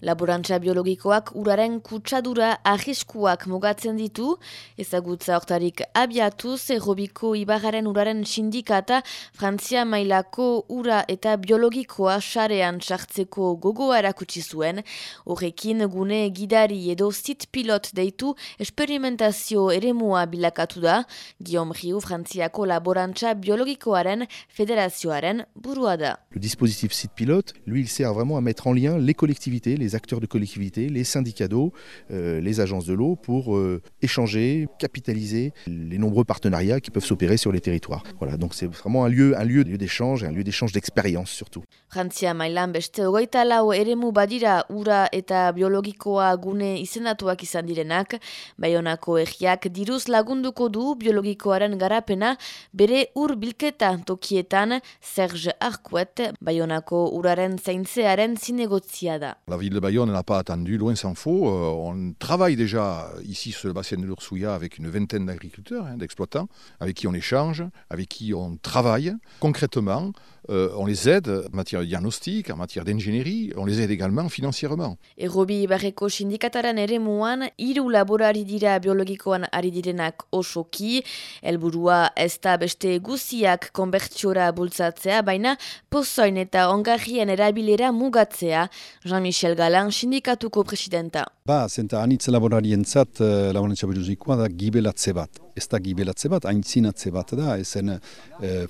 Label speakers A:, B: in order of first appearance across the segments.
A: Laborantza biologikoak uraren kutsadura ahiskuak mugatzen ditu, ezagutza hortarik abiatuz, errobiko ibararen uraren sindikata, Frantzia mailako ura eta biologikoa sarean sartzeko gogoa erakutsi zuen, horrekin gune gidari edo zit pilot deitu esperimentazio eremua bilakatu da, Guillaume Riu Frantziako laborantza biologikoaren federazioaren burua da.
B: Le dispositif site pilote, lui, il sert vraiment à mettre en lien les collectivités, les acteurs de collectivité, les syndicats d'eau, euh, les agences de l'eau pour euh, échanger, capitaliser les nombreux partenariats qui peuvent s'opérer sur les territoires. Voilà, donc c'est vraiment un lieu, un lieu d'échange et un lieu d'échange d'expérience surtout.
A: Frantzia mailan beste hogeita lau eremu badira ura eta biologikoa gune izendatuak izan direnak, Baionako egiak diruz lagunduko du biologikoaren garapena bere ur bilketa tokietan Serge Arkuet, Baionako uraren zaintzearen zinegotzia da.
C: La ville de Bayonne n'a pas attendu, loin s'en faut. Euh, on travaille déjà ici sur le bassin de l'Ursouya avec une vingtaine d'agriculteurs, hein, d'exploitants, avec qui on échange, avec qui on travaille concrètement. Euh, on les aide en matière de diagnostic, en matière d'ingénierie, on les aide également financièrement.
A: Errobi Ibarreko sindikataren ere muan, hiru laborari dira biologikoan ari direnak osoki, helburua ez da beste guziak konbertsiora bultzatzea, baina pozoin eta ongarrien erabilera mugatzea, Jean-Michel Galan sindikatuko presidenta.
D: Ba, zenta anitz laborarien zat, uh, laborantza biologikoa da gibelatze bat. Ez da gibelatze bat, aintzinatze bat da, ezen uh,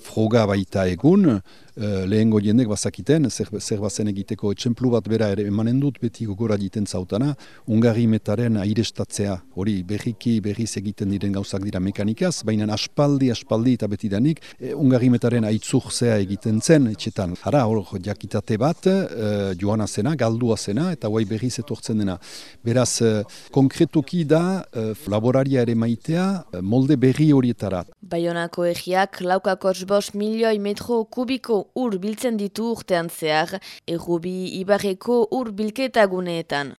D: froga baita egun, Uh, lehengo jendek bazakiten, zer, zer bazen egiteko etxemplu bat bera ere emanen dut beti gogora egiten zautana, ungarri metaren airestatzea, hori berriki berriz egiten diren gauzak dira mekanikaz, baina aspaldi, aspaldi eta beti danik, e, ungarri metaren aitzurzea egiten zen, etxetan. Hara, hor, jakitate bat, uh, joana zena, galdua zena, eta guai berriz etortzen dena. Beraz, uh, konkretuki da, uh, laboraria ere maitea, uh, molde berri horietara.
A: Baionako egiak laukakotz bost milioi metro kubiko ur biltzen ditu urtean zehar, errubi ibarreko ur bilketaguneetan.